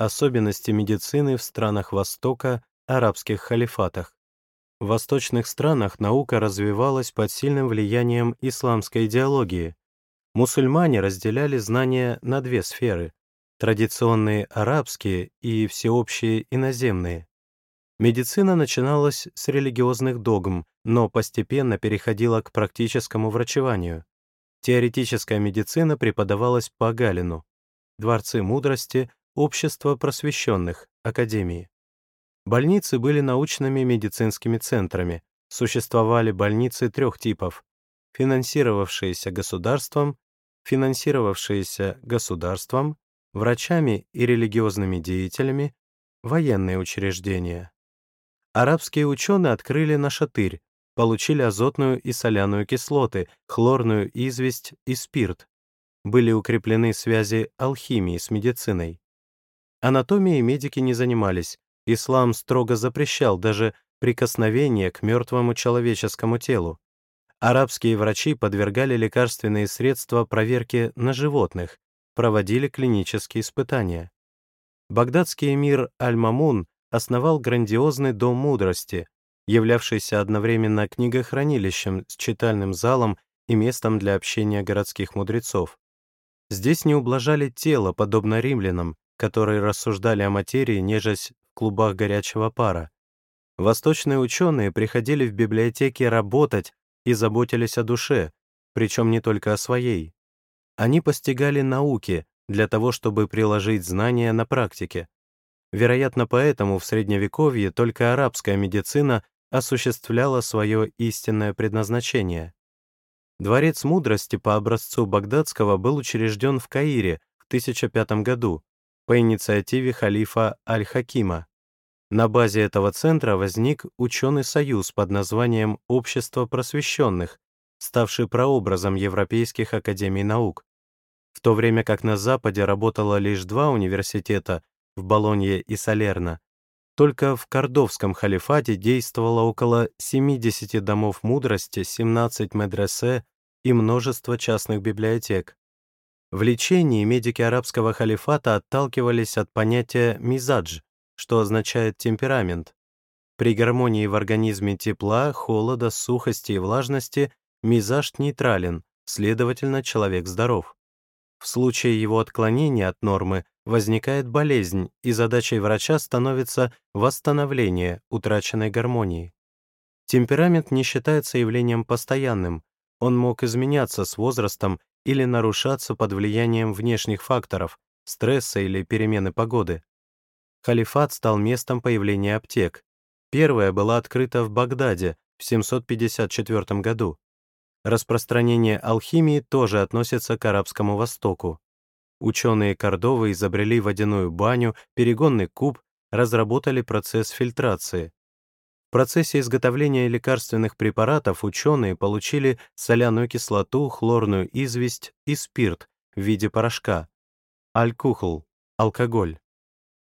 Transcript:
Особенности медицины в странах Востока, арабских халифатах. В восточных странах наука развивалась под сильным влиянием исламской идеологии. Мусульмане разделяли знания на две сферы — традиционные арабские и всеобщие иноземные. Медицина начиналась с религиозных догм, но постепенно переходила к практическому врачеванию. Теоретическая медицина преподавалась по Галину, дворцы мудрости, общество просвещенных, академии. Больницы были научными медицинскими центрами. Существовали больницы трех типов — финансировавшиеся государством, финансировавшиеся государством, врачами и религиозными деятелями, военные учреждения. Арабские ученые открыли нашатырь, получили азотную и соляную кислоты, хлорную известь и спирт. Были укреплены связи алхимии с медициной. Анатомией медики не занимались, ислам строго запрещал даже прикосновение к мертвому человеческому телу. Арабские врачи подвергали лекарственные средства проверке на животных, проводили клинические испытания. Багдадский эмир Аль-Мамун основал грандиозный Дом мудрости, являвшийся одновременно книгохранилищем с читальным залом и местом для общения городских мудрецов. Здесь не ублажали тело, подобно римлянам, которые рассуждали о материи, нежесть в клубах горячего пара. Восточные ученые приходили в библиотеки работать и заботились о душе, причем не только о своей. Они постигали науки для того, чтобы приложить знания на практике. Вероятно, поэтому в Средневековье только арабская медицина осуществляла свое истинное предназначение. Дворец мудрости по образцу багдадского был учрежден в Каире в 1005 году по инициативе халифа Аль-Хакима. На базе этого центра возник ученый союз под названием «Общество просвещенных», ставший прообразом европейских академий наук. В то время как на Западе работало лишь два университета в Болонье и Салерно, только в Кордовском халифате действовало около 70 домов мудрости, 17 медресе и множество частных библиотек. В лечении медики арабского халифата отталкивались от понятия «мизадж», что означает «темперамент». При гармонии в организме тепла, холода, сухости и влажности мизаж нейтрален, следовательно, человек здоров. В случае его отклонения от нормы возникает болезнь, и задачей врача становится восстановление утраченной гармонии. Темперамент не считается явлением постоянным, он мог изменяться с возрастом или нарушаться под влиянием внешних факторов, стресса или перемены погоды. Халифат стал местом появления аптек. Первая была открыта в Багдаде в 754 году. Распространение алхимии тоже относится к Арабскому Востоку. Ученые Кордовы изобрели водяную баню, перегонный куб, разработали процесс фильтрации. В процессе изготовления лекарственных препаратов ученые получили соляную кислоту, хлорную известь и спирт в виде порошка. Алькухл — алкоголь.